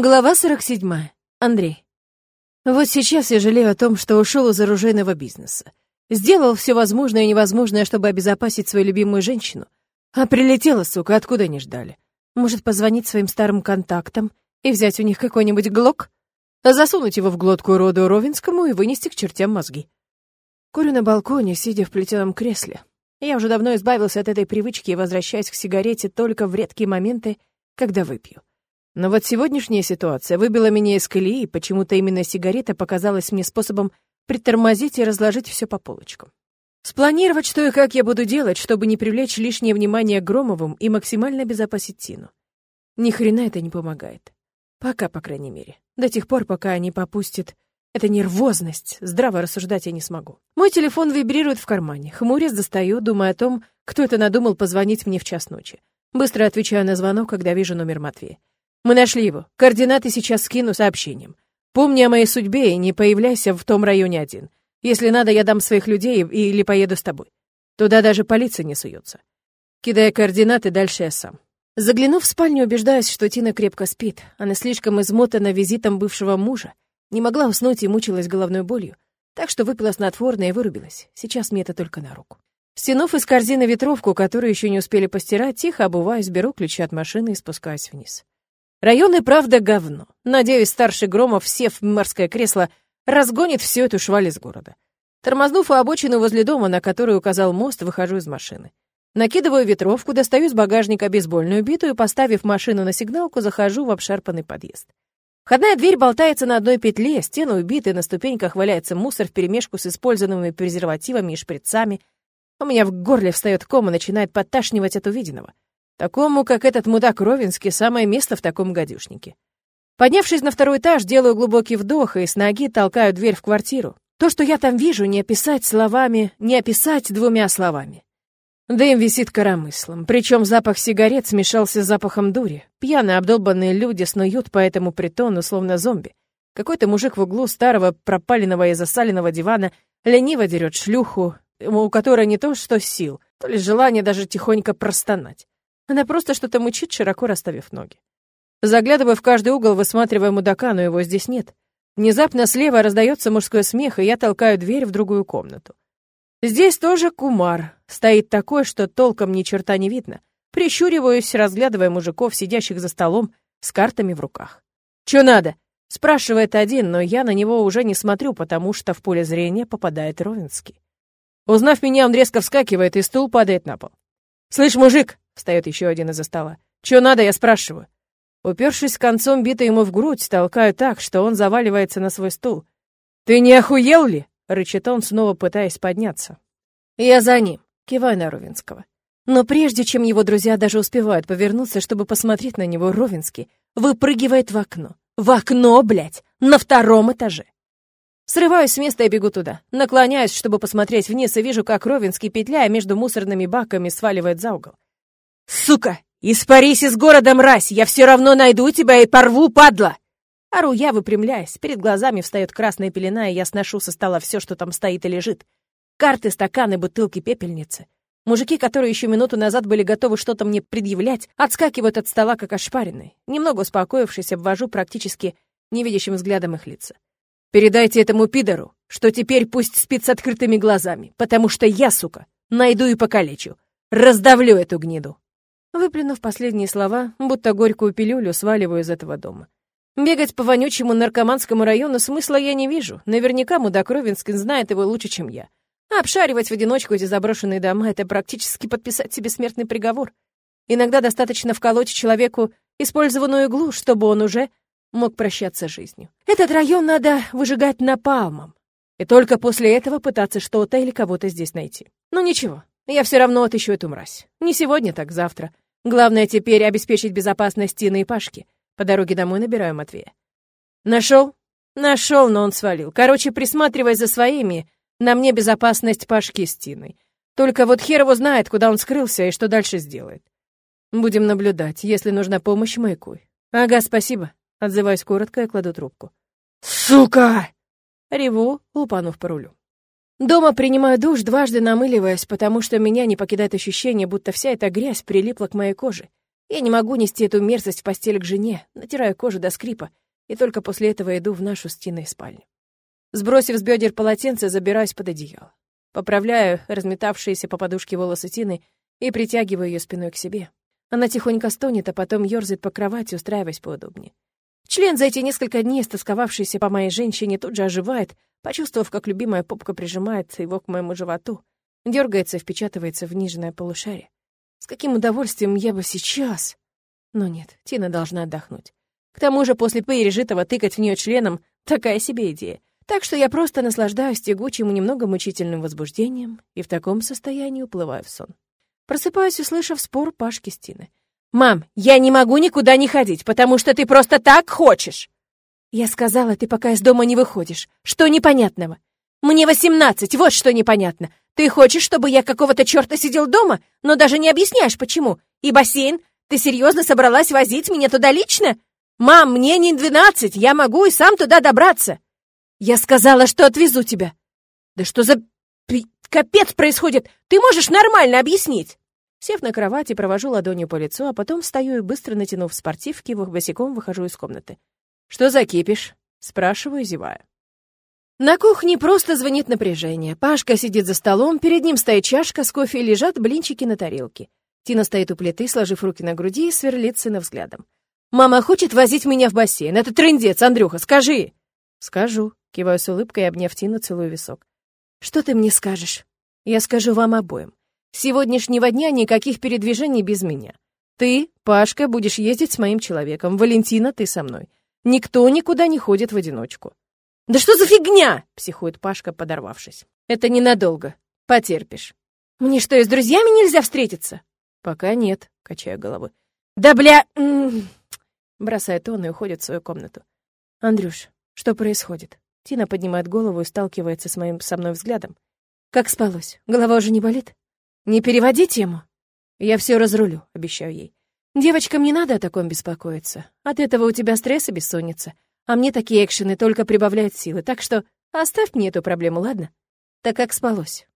Глава 47. Андрей. Вот сейчас я жалею о том, что ушел из оружейного бизнеса. Сделал все возможное и невозможное, чтобы обезопасить свою любимую женщину. А прилетела, сука, откуда не ждали. Может, позвонить своим старым контактам и взять у них какой-нибудь глок? Засунуть его в глотку роду Ровинскому и вынести к чертям мозги. Курю на балконе, сидя в плетеном кресле. Я уже давно избавился от этой привычки и возвращаюсь к сигарете только в редкие моменты, когда выпью. Но вот сегодняшняя ситуация выбила меня из колеи, и почему-то именно сигарета показалась мне способом притормозить и разложить все по полочкам. Спланировать, что и как я буду делать, чтобы не привлечь лишнее внимание Громовым и максимально обезопасить Тину. Ни хрена это не помогает. Пока, по крайней мере. До тех пор, пока они попустят это нервозность. Здраво рассуждать я не смогу. Мой телефон вибрирует в кармане. Хмурясь достаю, думая о том, кто это надумал позвонить мне в час ночи. Быстро отвечаю на звонок, когда вижу номер Матвея. Мы нашли его. Координаты сейчас скину сообщением. Помни о моей судьбе и не появляйся в том районе один. Если надо, я дам своих людей или поеду с тобой. Туда даже полиция не суется. Кидая координаты, дальше я сам. Заглянув в спальню, убеждаюсь, что Тина крепко спит. Она слишком измотана визитом бывшего мужа. Не могла уснуть и мучилась головной болью. Так что выпила снотворное и вырубилась. Сейчас мне это только на руку. Стянув из корзины ветровку, которую еще не успели постирать, тихо обуваюсь, беру ключи от машины и спускаюсь вниз. Район и правда говно. Надеюсь, старший Громов, сев в морское кресло, разгонит всю эту шваль из города. Тормознув у обочины возле дома, на который указал мост, выхожу из машины. Накидываю ветровку, достаю из багажника бейсбольную биту и, поставив машину на сигналку, захожу в обшарпанный подъезд. Входная дверь болтается на одной петле, стены убиты, на ступеньках валяется мусор вперемешку с использованными презервативами и шприцами. У меня в горле встает ком и начинает подташнивать от увиденного. Такому, как этот мудак Ровинский, самое место в таком гадюшнике. Поднявшись на второй этаж, делаю глубокий вдох и с ноги толкаю дверь в квартиру. То, что я там вижу, не описать словами, не описать двумя словами. Дым висит коромыслом, причем запах сигарет смешался с запахом дури. Пьяные обдолбанные люди снуют по этому притону, словно зомби. Какой-то мужик в углу старого пропаленного и засаленного дивана лениво дерет шлюху, у которой не то что сил, то ли желание даже тихонько простонать. Она просто что-то мучит, широко расставив ноги. Заглядывая в каждый угол, высматривая мудака, но его здесь нет. Внезапно слева раздается мужской смех, и я толкаю дверь в другую комнату. Здесь тоже кумар. Стоит такой, что толком ни черта не видно. Прищуриваюсь, разглядывая мужиков, сидящих за столом, с картами в руках. «Чё надо?» — спрашивает один, но я на него уже не смотрю, потому что в поле зрения попадает Ровенский. Узнав меня, он резко вскакивает, и стул падает на пол. «Слышь, мужик!» Встает еще один из-за стола. «Чё надо, я спрашиваю?» Упершись концом бита ему в грудь, толкаю так, что он заваливается на свой стул. «Ты не охуел ли?» — рычит он, снова пытаясь подняться. «Я за ним», — киваю на Ровинского. Но прежде чем его друзья даже успевают повернуться, чтобы посмотреть на него, Ровинский выпрыгивает в окно. В окно, блядь, на втором этаже. Срываюсь с места и бегу туда. Наклоняюсь, чтобы посмотреть вниз, и вижу, как Ровинский, петляя между мусорными баками, сваливает за угол. «Сука! Испарись из города, мразь! Я все равно найду тебя и порву, падла!» Ору я, выпрямляясь. Перед глазами встает красная пелена, и я сношу со стола все, что там стоит и лежит. Карты, стаканы, бутылки, пепельницы. Мужики, которые еще минуту назад были готовы что-то мне предъявлять, отскакивают от стола, как ошпаренные. Немного успокоившись, обвожу практически невидящим взглядом их лица. «Передайте этому пидору, что теперь пусть спит с открытыми глазами, потому что я, сука, найду и покалечу. Раздавлю эту гниду!» Выплюнув последние слова, будто горькую пилюлю, сваливаю из этого дома. Бегать по вонючему наркоманскому району смысла я не вижу. Наверняка мудак Ровинскин знает его лучше, чем я. А обшаривать в одиночку эти заброшенные дома — это практически подписать себе смертный приговор. Иногда достаточно вколоть человеку использованную иглу, чтобы он уже мог прощаться с жизнью. Этот район надо выжигать напалмом. И только после этого пытаться что-то или кого-то здесь найти. Ну ничего, я все равно отыщу эту мразь. Не сегодня, так завтра. Главное теперь обеспечить безопасность Тины и Пашки. По дороге домой набираю Матвея. Нашел? Нашел, но он свалил. Короче, присматривай за своими. На мне безопасность Пашки с Тиной. Только вот хер его знает, куда он скрылся и что дальше сделает. Будем наблюдать. Если нужна помощь, маякуй. Ага, спасибо. Отзываюсь коротко и кладу трубку. «Сука!» Реву, лупанув по рулю. Дома принимаю душ, дважды намыливаясь, потому что меня не покидает ощущение, будто вся эта грязь прилипла к моей коже. Я не могу нести эту мерзость в постель к жене, натираю кожу до скрипа, и только после этого иду в нашу стеной спальню. Сбросив с бедер полотенце, забираюсь под одеяло. Поправляю разметавшиеся по подушке волосы Тины и притягиваю ее спиной к себе. Она тихонько стонет, а потом ёрзает по кровати, устраиваясь поудобнее. Член за эти несколько дней, стосковавшийся по моей женщине, тут же оживает, почувствовав, как любимая попка прижимает его к моему животу, дергается и впечатывается в нижнее полушарие. С каким удовольствием я бы сейчас... Но нет, Тина должна отдохнуть. К тому же после пережитого тыкать в нее членом — такая себе идея. Так что я просто наслаждаюсь тягучим и немного мучительным возбуждением и в таком состоянии уплываю в сон. Просыпаюсь, услышав спор Пашки с Тиной. «Мам, я не могу никуда не ходить, потому что ты просто так хочешь!» «Я сказала, ты пока из дома не выходишь. Что непонятного?» «Мне восемнадцать, вот что непонятно. Ты хочешь, чтобы я какого-то черта сидел дома, но даже не объясняешь, почему? И бассейн? Ты серьезно собралась возить меня туда лично? Мам, мне не двенадцать, я могу и сам туда добраться!» «Я сказала, что отвезу тебя!» «Да что за... капец происходит? Ты можешь нормально объяснить?» Сев на кровати, провожу ладонью по лицу, а потом встаю и, быстро натянув спортивки, босиком выхожу из комнаты. «Что за кипиш?» — спрашиваю, зевая. На кухне просто звонит напряжение. Пашка сидит за столом, перед ним стоит чашка с кофе и лежат блинчики на тарелке. Тина стоит у плиты, сложив руки на груди и сверлит сына взглядом. «Мама хочет возить меня в бассейн. Это трындец, Андрюха, скажи!» «Скажу», — киваю с улыбкой, обняв Тину, целую висок. «Что ты мне скажешь?» «Я скажу вам обоим. С сегодняшнего дня никаких передвижений без меня. Ты, Пашка, будешь ездить с моим человеком. Валентина, ты со мной. Никто никуда не ходит в одиночку. «Да что за фигня?» — психует Пашка, подорвавшись. «Это ненадолго. Потерпишь». «Мне что, и с друзьями нельзя встретиться?» «Пока нет», — качаю головой. «Да бля...» Бросает он и уходит в свою комнату. «Андрюш, что происходит?» Тина поднимает голову и сталкивается с моим со мной взглядом. «Как спалось? Голова уже не болит?» «Не переводи тему!» «Я все разрулю», — обещаю ей. «Девочкам не надо о таком беспокоиться. От этого у тебя стресс и бессонница. А мне такие экшены только прибавляют силы, так что оставь мне эту проблему, ладно?» «Так как спалось?»